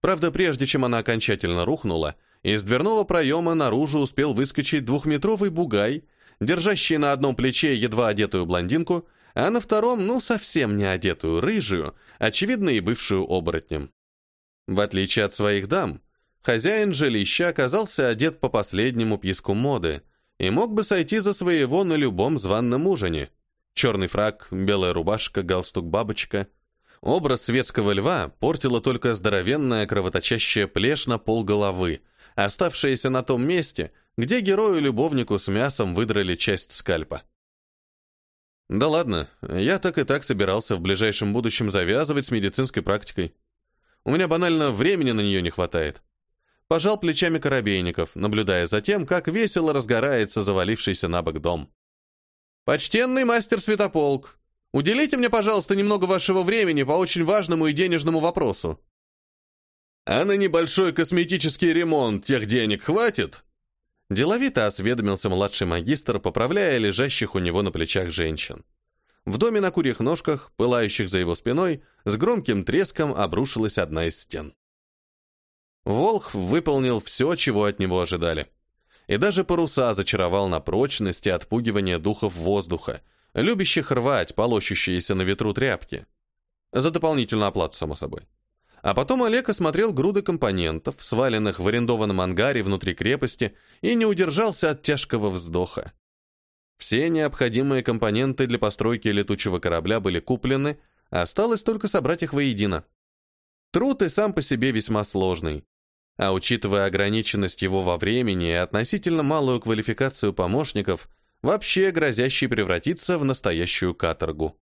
Правда, прежде чем она окончательно рухнула, из дверного проема наружу успел выскочить двухметровый бугай, держащий на одном плече едва одетую блондинку, а на втором, ну, совсем не одетую, рыжую, очевидно, и бывшую оборотнем. В отличие от своих дам, Хозяин жилища оказался одет по последнему писку моды и мог бы сойти за своего на любом званном ужине. Черный фраг, белая рубашка, галстук-бабочка. Образ светского льва портила только здоровенная кровоточащая плешь на пол головы, оставшаяся на том месте, где герою-любовнику с мясом выдрали часть скальпа. Да ладно, я так и так собирался в ближайшем будущем завязывать с медицинской практикой. У меня банально времени на нее не хватает пожал плечами Коробейников, наблюдая за тем, как весело разгорается завалившийся на бок дом. «Почтенный мастер Святополк, уделите мне, пожалуйста, немного вашего времени по очень важному и денежному вопросу». «А на небольшой косметический ремонт тех денег хватит?» Деловито осведомился младший магистр, поправляя лежащих у него на плечах женщин. В доме на курьих ножках, пылающих за его спиной, с громким треском обрушилась одна из стен. Волх выполнил все, чего от него ожидали. И даже паруса зачаровал на прочность и отпугивание духов воздуха, любящих рвать полощущиеся на ветру тряпки. За дополнительную оплату, само собой. А потом Олег осмотрел груды компонентов, сваленных в арендованном ангаре внутри крепости, и не удержался от тяжкого вздоха. Все необходимые компоненты для постройки летучего корабля были куплены, осталось только собрать их воедино. Труд и сам по себе весьма сложный. А учитывая ограниченность его во времени и относительно малую квалификацию помощников, вообще грозящий превратиться в настоящую каторгу.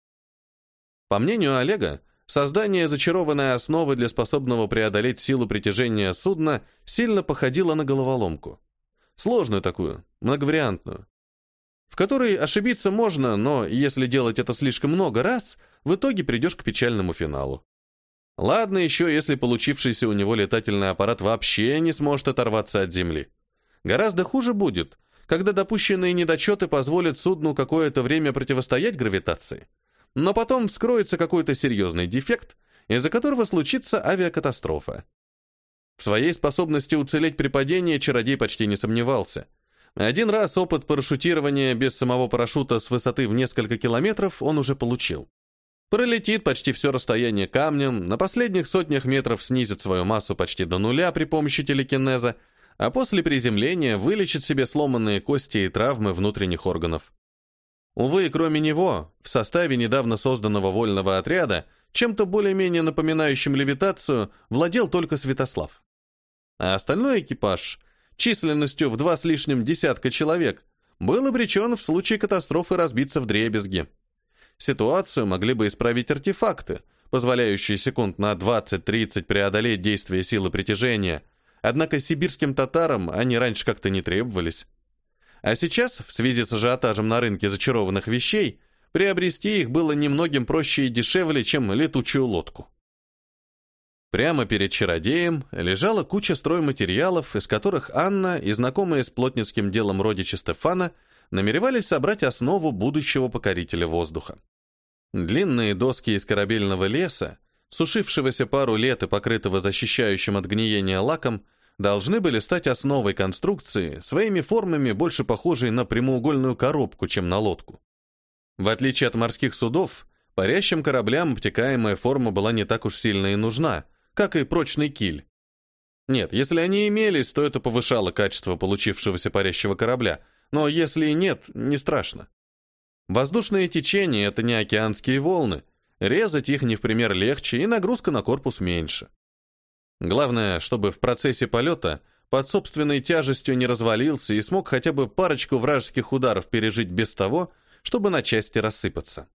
По мнению Олега, создание зачарованной основы для способного преодолеть силу притяжения судна сильно походило на головоломку. Сложную такую, многовариантную. В которой ошибиться можно, но если делать это слишком много раз, в итоге придешь к печальному финалу. Ладно еще, если получившийся у него летательный аппарат вообще не сможет оторваться от Земли. Гораздо хуже будет, когда допущенные недочеты позволят судну какое-то время противостоять гравитации, но потом вскроется какой-то серьезный дефект, из-за которого случится авиакатастрофа. В своей способности уцелеть при падении чародей почти не сомневался. Один раз опыт парашютирования без самого парашюта с высоты в несколько километров он уже получил. Пролетит почти все расстояние камнем, на последних сотнях метров снизит свою массу почти до нуля при помощи телекинеза, а после приземления вылечит себе сломанные кости и травмы внутренних органов. Увы, кроме него, в составе недавно созданного вольного отряда, чем-то более-менее напоминающим левитацию, владел только Святослав. А остальной экипаж, численностью в два с лишним десятка человек, был обречен в случае катастрофы разбиться в дребезги. Ситуацию могли бы исправить артефакты, позволяющие секунд на 20-30 преодолеть действие силы притяжения, однако сибирским татарам они раньше как-то не требовались. А сейчас, в связи с ажиотажем на рынке зачарованных вещей, приобрести их было немногим проще и дешевле, чем летучую лодку. Прямо перед чародеем лежала куча стройматериалов, из которых Анна и знакомые с плотницким делом родичи Стефана намеревались собрать основу будущего покорителя воздуха. Длинные доски из корабельного леса, сушившегося пару лет и покрытого защищающим от гниения лаком, должны были стать основой конструкции, своими формами больше похожей на прямоугольную коробку, чем на лодку. В отличие от морских судов, парящим кораблям обтекаемая форма была не так уж сильно и нужна – как и прочный киль. Нет, если они имелись, то это повышало качество получившегося парящего корабля, но если и нет, не страшно. Воздушные течения — это не океанские волны, резать их не в пример легче и нагрузка на корпус меньше. Главное, чтобы в процессе полета под собственной тяжестью не развалился и смог хотя бы парочку вражеских ударов пережить без того, чтобы на части рассыпаться.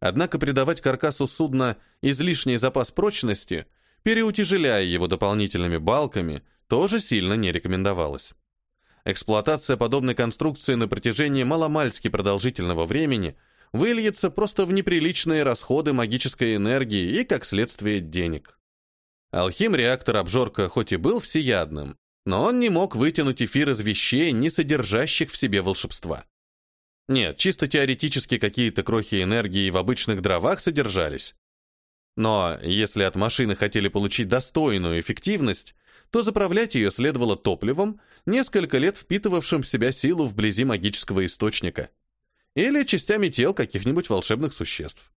Однако придавать каркасу судна излишний запас прочности — переутяжеляя его дополнительными балками, тоже сильно не рекомендовалось. Эксплуатация подобной конструкции на протяжении маломальски продолжительного времени выльется просто в неприличные расходы магической энергии и, как следствие, денег. Алхим-реактор обжорка хоть и был всеядным, но он не мог вытянуть эфир из вещей, не содержащих в себе волшебства. Нет, чисто теоретически какие-то крохи энергии в обычных дровах содержались, но если от машины хотели получить достойную эффективность, то заправлять ее следовало топливом, несколько лет впитывавшим в себя силу вблизи магического источника. Или частями тел каких-нибудь волшебных существ.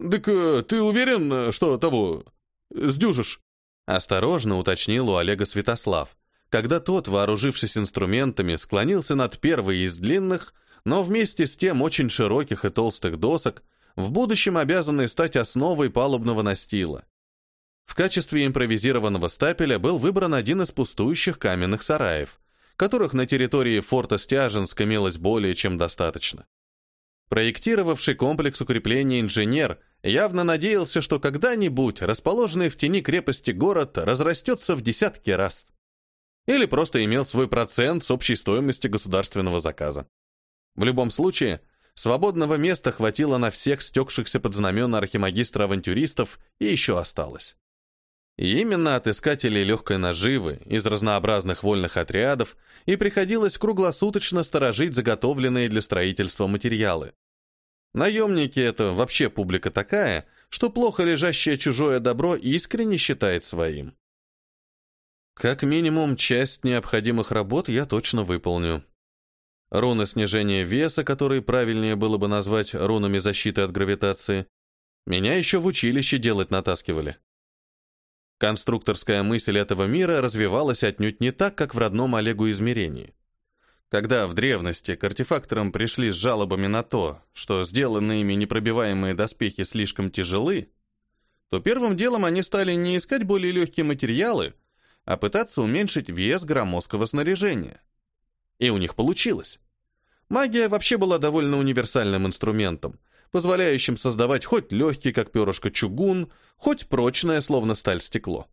«Так э, ты уверен, что того... сдюжишь?» Осторожно уточнил у Олега Святослав, когда тот, вооружившись инструментами, склонился над первой из длинных, но вместе с тем очень широких и толстых досок, в будущем обязанный стать основой палубного настила. В качестве импровизированного стапеля был выбран один из пустующих каменных сараев, которых на территории форта Стяженск имелось более чем достаточно. Проектировавший комплекс укрепления инженер явно надеялся, что когда-нибудь расположенный в тени крепости город разрастется в десятки раз. Или просто имел свой процент с общей стоимости государственного заказа. В любом случае, Свободного места хватило на всех стекшихся под знамена архимагистра-авантюристов и еще осталось. И именно от искателей легкой наживы из разнообразных вольных отрядов и приходилось круглосуточно сторожить заготовленные для строительства материалы. Наемники — это вообще публика такая, что плохо лежащее чужое добро искренне считает своим. Как минимум, часть необходимых работ я точно выполню. Руны снижения веса, которые правильнее было бы назвать рунами защиты от гравитации, меня еще в училище делать натаскивали. Конструкторская мысль этого мира развивалась отнюдь не так, как в родном Олегу измерении. Когда в древности к артефакторам пришли с жалобами на то, что сделанные ими непробиваемые доспехи слишком тяжелы, то первым делом они стали не искать более легкие материалы, а пытаться уменьшить вес громоздкого снаряжения. И у них получилось. Магия вообще была довольно универсальным инструментом, позволяющим создавать хоть легкий, как перышко, чугун, хоть прочное, словно сталь, стекло.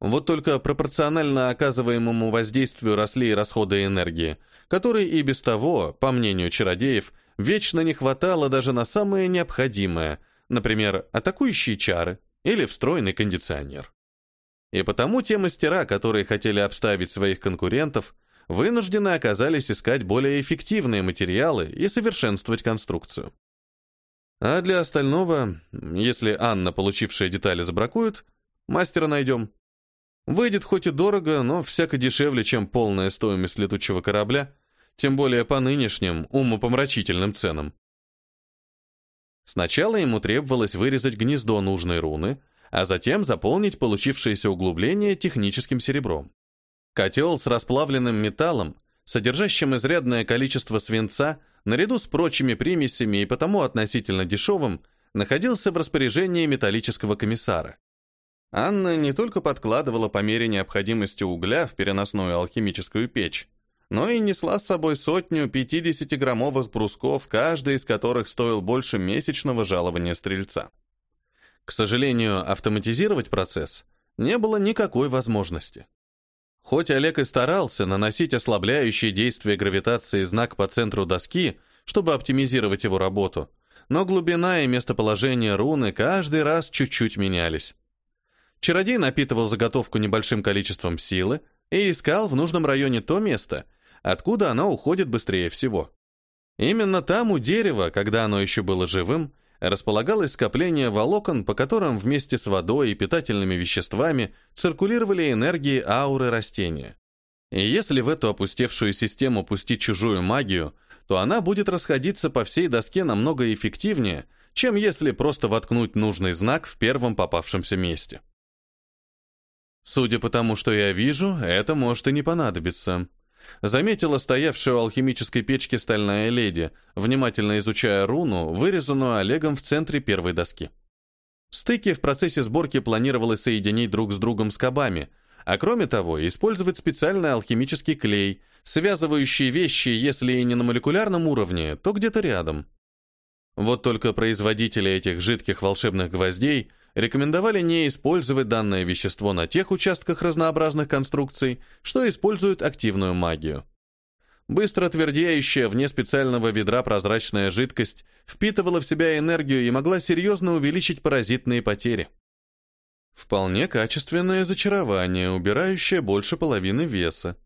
Вот только пропорционально оказываемому воздействию росли и расходы энергии, которые и без того, по мнению чародеев, вечно не хватало даже на самое необходимое, например, атакующие чары или встроенный кондиционер. И потому те мастера, которые хотели обставить своих конкурентов, вынуждены оказались искать более эффективные материалы и совершенствовать конструкцию. А для остального, если Анна, получившая детали, забракует, мастера найдем. Выйдет хоть и дорого, но всяко дешевле, чем полная стоимость летучего корабля, тем более по нынешним умопомрачительным ценам. Сначала ему требовалось вырезать гнездо нужной руны, а затем заполнить получившееся углубление техническим серебром. Котел с расплавленным металлом, содержащим изрядное количество свинца, наряду с прочими примесями и потому относительно дешевым, находился в распоряжении металлического комиссара. Анна не только подкладывала по мере необходимости угля в переносную алхимическую печь, но и несла с собой сотню 50-граммовых брусков, каждый из которых стоил больше месячного жалования стрельца. К сожалению, автоматизировать процесс не было никакой возможности. Хоть Олег и старался наносить ослабляющие действие гравитации знак по центру доски, чтобы оптимизировать его работу, но глубина и местоположение руны каждый раз чуть-чуть менялись. Чародей напитывал заготовку небольшим количеством силы и искал в нужном районе то место, откуда она уходит быстрее всего. Именно там у дерева, когда оно еще было живым, располагалось скопление волокон, по которым вместе с водой и питательными веществами циркулировали энергии ауры растения. И если в эту опустевшую систему пустить чужую магию, то она будет расходиться по всей доске намного эффективнее, чем если просто воткнуть нужный знак в первом попавшемся месте. Судя по тому, что я вижу, это может и не понадобиться. Заметила стоявшую у алхимической печки стальная леди, внимательно изучая руну, вырезанную Олегом в центре первой доски. Стыки в процессе сборки планировалось соединить друг с другом скобами, а кроме того, использовать специальный алхимический клей, связывающий вещи, если и не на молекулярном уровне, то где-то рядом. Вот только производители этих жидких волшебных гвоздей рекомендовали не использовать данное вещество на тех участках разнообразных конструкций, что используют активную магию. Быстро твердеющая вне специального ведра прозрачная жидкость впитывала в себя энергию и могла серьезно увеличить паразитные потери. Вполне качественное зачарование, убирающее больше половины веса.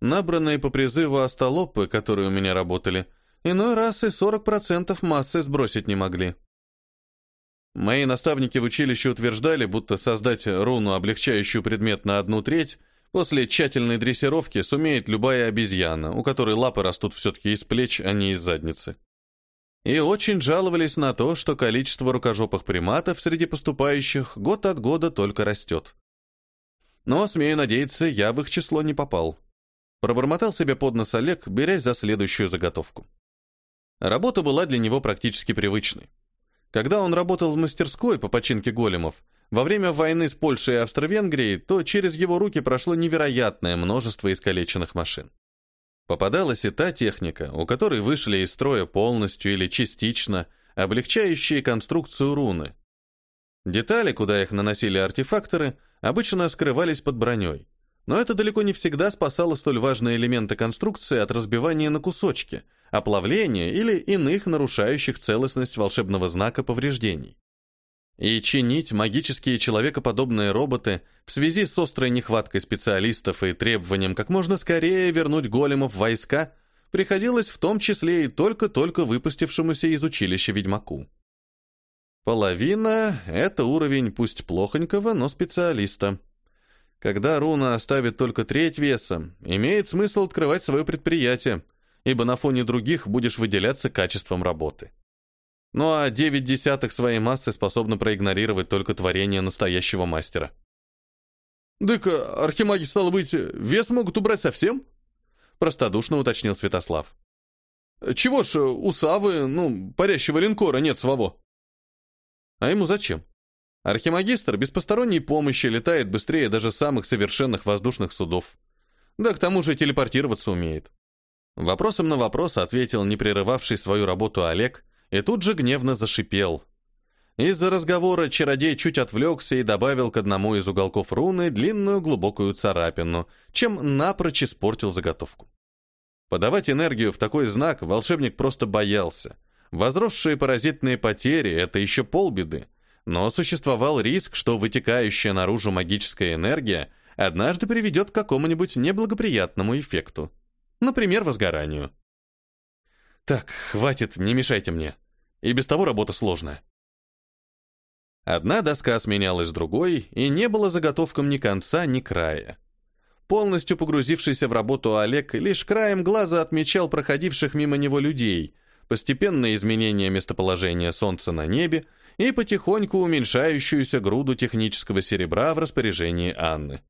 Набранные по призыву остолопы, которые у меня работали, иной раз и 40% массы сбросить не могли. Мои наставники в училище утверждали, будто создать руну, облегчающую предмет на одну треть, после тщательной дрессировки сумеет любая обезьяна, у которой лапы растут все-таки из плеч, а не из задницы. И очень жаловались на то, что количество рукожопых приматов среди поступающих год от года только растет. Но, смею надеяться, я в их число не попал. Пробормотал себе под нос Олег, берясь за следующую заготовку. Работа была для него практически привычной. Когда он работал в мастерской по починке големов, во время войны с Польшей и Австро-Венгрией, то через его руки прошло невероятное множество искалеченных машин. Попадалась и та техника, у которой вышли из строя полностью или частично, облегчающие конструкцию руны. Детали, куда их наносили артефакторы, обычно скрывались под броней. Но это далеко не всегда спасало столь важные элементы конструкции от разбивания на кусочки – оплавления или иных нарушающих целостность волшебного знака повреждений. И чинить магические человекоподобные роботы в связи с острой нехваткой специалистов и требованием как можно скорее вернуть големов в войска приходилось в том числе и только-только выпустившемуся из училища ведьмаку. Половина — это уровень пусть плохонького, но специалиста. Когда руна оставит только треть веса, имеет смысл открывать свое предприятие — ибо на фоне других будешь выделяться качеством работы. Ну а 9 десятых своей массы способны проигнорировать только творение настоящего мастера. «Так архимаги, стало быть, вес могут убрать совсем?» Простодушно уточнил Святослав. «Чего ж у Савы, ну, парящего линкора нет своего?» «А ему зачем? Архимагистр без посторонней помощи летает быстрее даже самых совершенных воздушных судов. Да к тому же телепортироваться умеет. Вопросом на вопрос ответил не прерывавший свою работу Олег и тут же гневно зашипел. Из-за разговора чародей чуть отвлекся и добавил к одному из уголков руны длинную глубокую царапину, чем напрочь испортил заготовку. Подавать энергию в такой знак волшебник просто боялся. Возросшие паразитные потери — это еще полбеды, но существовал риск, что вытекающая наружу магическая энергия однажды приведет к какому-нибудь неблагоприятному эффекту. Например, возгоранию. Так, хватит, не мешайте мне. И без того работа сложная. Одна доска сменялась другой, и не было заготовкам ни конца, ни края. Полностью погрузившийся в работу Олег лишь краем глаза отмечал проходивших мимо него людей, постепенное изменение местоположения Солнца на небе и потихоньку уменьшающуюся груду технического серебра в распоряжении Анны.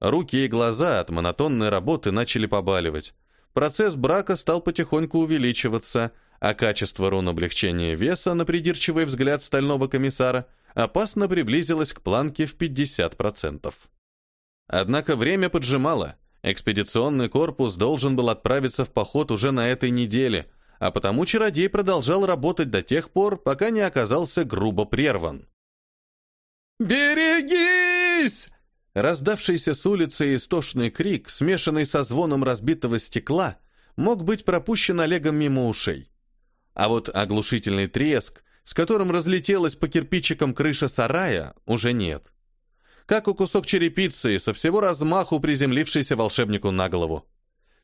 Руки и глаза от монотонной работы начали побаливать. Процесс брака стал потихоньку увеличиваться, а качество рун облегчения веса на придирчивый взгляд стального комиссара опасно приблизилось к планке в 50%. Однако время поджимало. Экспедиционный корпус должен был отправиться в поход уже на этой неделе, а потому чародей продолжал работать до тех пор, пока не оказался грубо прерван. «Берегись!» Раздавшийся с улицы истошный крик, смешанный со звоном разбитого стекла, мог быть пропущен Олегом мимо ушей. А вот оглушительный треск, с которым разлетелась по кирпичикам крыша сарая, уже нет. Как у кусок черепицы, со всего размаху приземлившийся волшебнику на голову.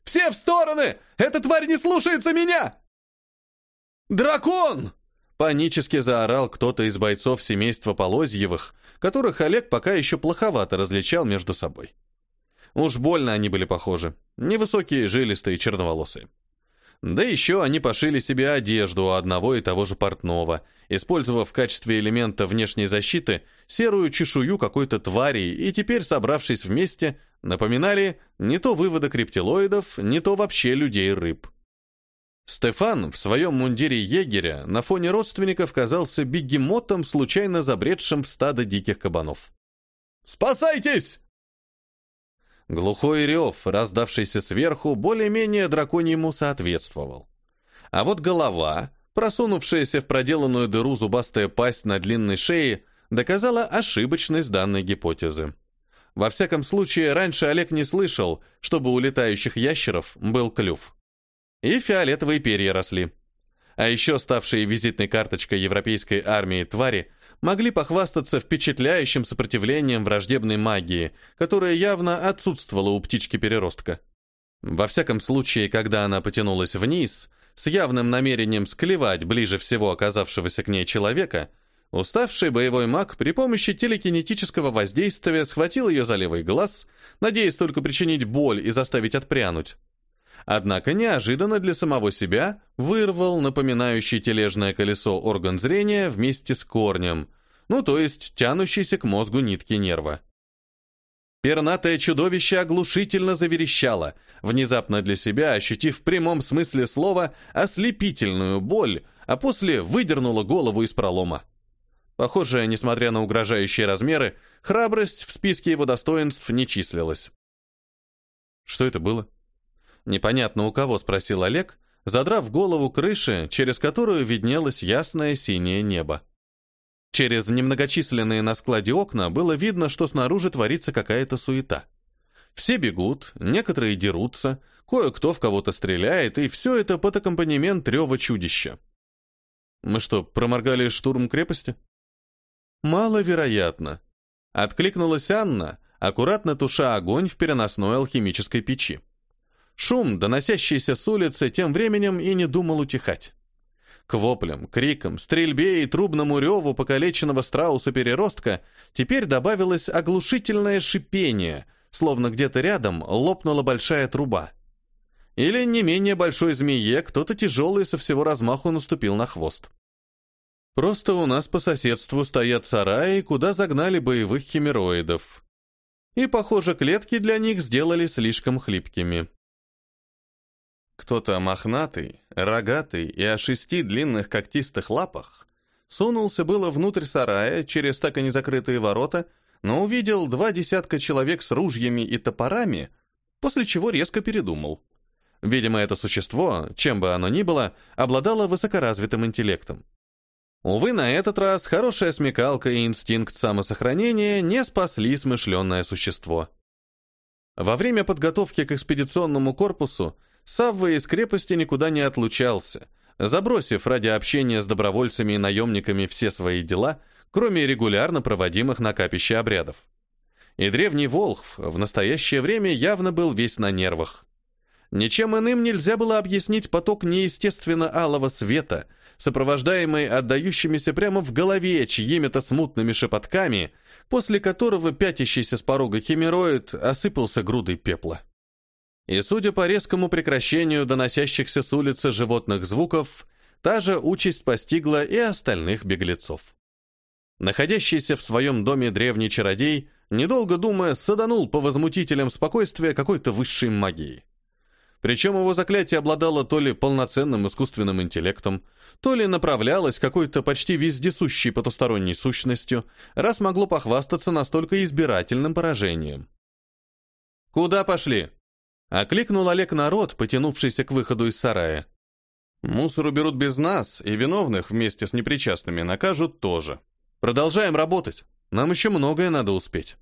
«Все в стороны! Эта тварь не слушается меня!» «Дракон!» Панически заорал кто-то из бойцов семейства Полозьевых, которых Олег пока еще плоховато различал между собой. Уж больно они были похожи. Невысокие, жилистые, черноволосые. Да еще они пошили себе одежду у одного и того же портного, использовав в качестве элемента внешней защиты серую чешую какой-то твари и теперь, собравшись вместе, напоминали не то выводок рептилоидов, не то вообще людей-рыб. Стефан в своем мундире егеря на фоне родственников казался бегемотом, случайно забредшим в стадо диких кабанов. «Спасайтесь!» Глухой рев, раздавшийся сверху, более-менее драконьему соответствовал. А вот голова, просунувшаяся в проделанную дыру зубастая пасть на длинной шее, доказала ошибочность данной гипотезы. Во всяком случае, раньше Олег не слышал, чтобы у летающих ящеров был клюв и фиолетовые перья росли. А еще ставшие визитной карточкой европейской армии твари могли похвастаться впечатляющим сопротивлением враждебной магии, которая явно отсутствовала у птички-переростка. Во всяком случае, когда она потянулась вниз, с явным намерением склевать ближе всего оказавшегося к ней человека, уставший боевой маг при помощи телекинетического воздействия схватил ее за левый глаз, надеясь только причинить боль и заставить отпрянуть. Однако неожиданно для самого себя вырвал напоминающий тележное колесо орган зрения вместе с корнем, ну то есть тянущийся к мозгу нитки нерва. Пернатое чудовище оглушительно заверещало, внезапно для себя ощутив в прямом смысле слова ослепительную боль, а после выдернуло голову из пролома. Похоже, несмотря на угрожающие размеры, храбрость в списке его достоинств не числилась. Что это было? Непонятно у кого, спросил Олег, задрав голову крыши, через которую виднелось ясное синее небо. Через немногочисленные на складе окна было видно, что снаружи творится какая-то суета. Все бегут, некоторые дерутся, кое-кто в кого-то стреляет, и все это под аккомпанемент рева чудища. Мы что, проморгали штурм крепости? Маловероятно. Откликнулась Анна, аккуратно туша огонь в переносной алхимической печи. Шум, доносящийся с улицы, тем временем и не думал утихать. К воплям, крикам, стрельбе и трубному реву покалеченного страуса-переростка теперь добавилось оглушительное шипение, словно где-то рядом лопнула большая труба. Или не менее большой змее кто-то тяжелый со всего размаху наступил на хвост. Просто у нас по соседству стоят сараи, куда загнали боевых химероидов. И, похоже, клетки для них сделали слишком хлипкими. Кто-то мохнатый, рогатый и о шести длинных когтистых лапах сунулся было внутрь сарая через так и не закрытые ворота, но увидел два десятка человек с ружьями и топорами, после чего резко передумал. Видимо, это существо, чем бы оно ни было, обладало высокоразвитым интеллектом. Увы, на этот раз хорошая смекалка и инстинкт самосохранения не спасли смышленное существо. Во время подготовки к экспедиционному корпусу Савва из крепости никуда не отлучался, забросив ради общения с добровольцами и наемниками все свои дела, кроме регулярно проводимых на капище обрядов. И древний Волхв в настоящее время явно был весь на нервах. Ничем иным нельзя было объяснить поток неестественно алого света, сопровождаемый отдающимися прямо в голове чьими-то смутными шепотками, после которого пятящийся с порога химероид осыпался грудой пепла. И судя по резкому прекращению доносящихся с улицы животных звуков, та же участь постигла и остальных беглецов. Находящийся в своем доме древний чародей, недолго думая, саданул по возмутителям спокойствия какой-то высшей магии. Причем его заклятие обладало то ли полноценным искусственным интеллектом, то ли направлялось какой-то почти вездесущей потусторонней сущностью, раз могло похвастаться настолько избирательным поражением. «Куда пошли?» Окликнул Олег народ, потянувшийся к выходу из сарая. Мусор уберут без нас, и виновных вместе с непричастными накажут тоже. Продолжаем работать. Нам еще многое надо успеть.